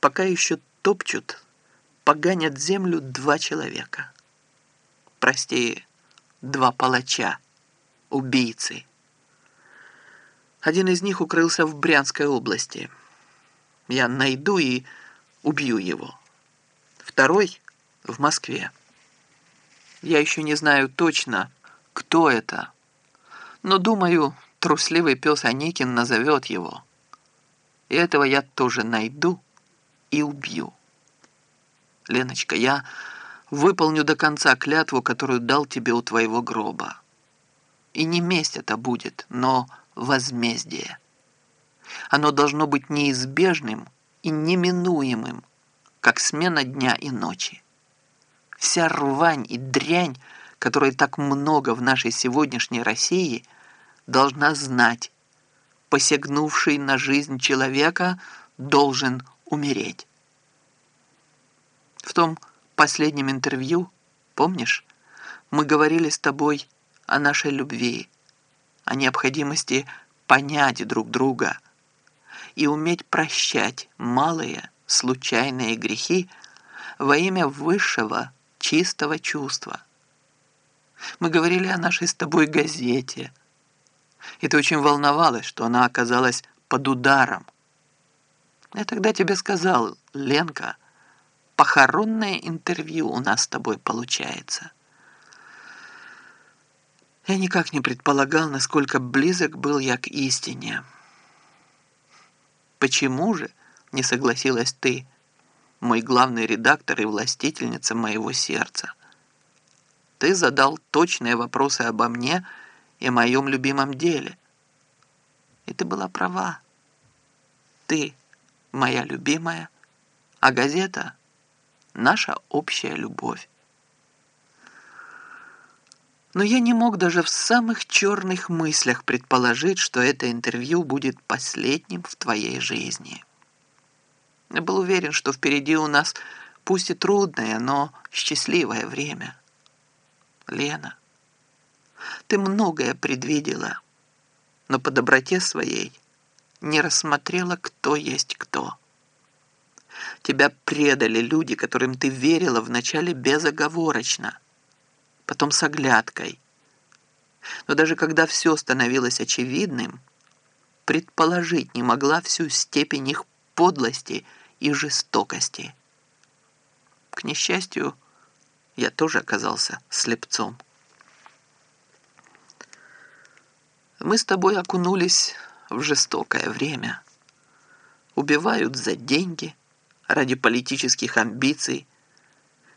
пока еще топчут, поганят землю два человека. Прости, два палача, убийцы. Один из них укрылся в Брянской области. Я найду и убью его. Второй в Москве. Я еще не знаю точно, кто это, но думаю, трусливый пес Аникин назовет его. И этого я тоже найду и убью. Леночка, я выполню до конца клятву, которую дал тебе у твоего гроба. И не месть это будет, но возмездие. Оно должно быть неизбежным и неминуемым, как смена дня и ночи. Вся рвань и дрянь, которой так много в нашей сегодняшней России, должна знать, посягнувший на жизнь человека должен умереть. В том последнем интервью, помнишь, мы говорили с тобой о нашей любви, о необходимости понять друг друга и уметь прощать малые случайные грехи во имя высшего чистого чувства. Мы говорили о нашей с тобой газете, и ты очень волновалась, что она оказалась под ударом. Я тогда тебе сказал, Ленка, похоронное интервью у нас с тобой получается. Я никак не предполагал, насколько близок был я к истине. Почему же не согласилась ты, мой главный редактор и властительница моего сердца? Ты задал точные вопросы обо мне и моем любимом деле. И ты была права. Ты моя любимая, а газета — наша общая любовь. Но я не мог даже в самых черных мыслях предположить, что это интервью будет последним в твоей жизни. Я был уверен, что впереди у нас пусть и трудное, но счастливое время. Лена, ты многое предвидела, но по доброте своей не рассмотрела, кто есть кто. Тебя предали люди, которым ты верила вначале безоговорочно – потом с оглядкой. Но даже когда все становилось очевидным, предположить не могла всю степень их подлости и жестокости. К несчастью, я тоже оказался слепцом. Мы с тобой окунулись в жестокое время. Убивают за деньги, ради политических амбиций,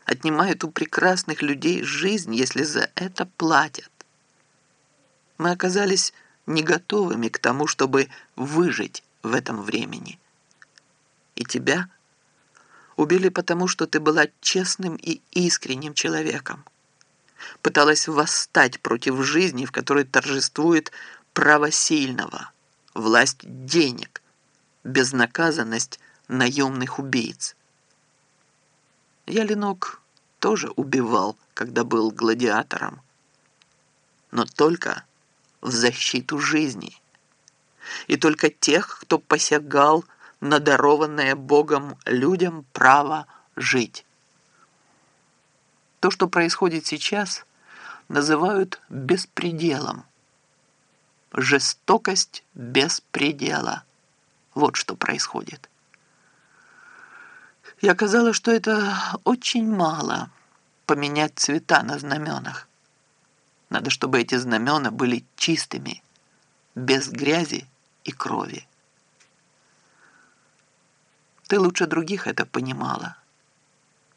отнимают у прекрасных людей жизнь, если за это платят. Мы оказались не готовыми к тому, чтобы выжить в этом времени. И тебя убили потому, что ты была честным и искренним человеком. Пыталась восстать против жизни, в которой торжествует право сильного, власть денег, безнаказанность наемных убийц. Я, Ленок, тоже убивал, когда был гладиатором. Но только в защиту жизни. И только тех, кто посягал на дарованное Богом людям право жить. То, что происходит сейчас, называют беспределом. Жестокость без предела. Вот что происходит. И оказалось, что это очень мало поменять цвета на знаменах. Надо, чтобы эти знамена были чистыми, без грязи и крови. Ты лучше других это понимала.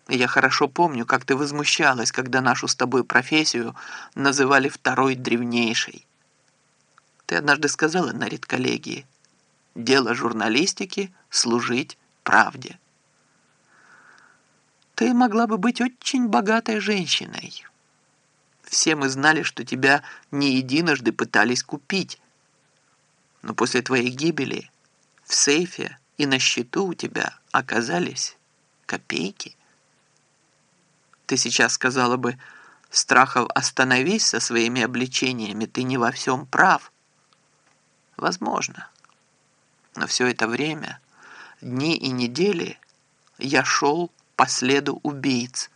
Я хорошо помню, как ты возмущалась, когда нашу с тобой профессию называли второй древнейшей. Ты однажды сказала на редколлегии, «Дело журналистики — служить правде». Ты могла бы быть очень богатой женщиной. Все мы знали, что тебя не единожды пытались купить. Но после твоей гибели в сейфе и на счету у тебя оказались копейки. Ты сейчас сказала бы, Страхов, остановись со своими обличениями, ты не во всем прав. Возможно. Но все это время, дни и недели – я шел по следу убийц.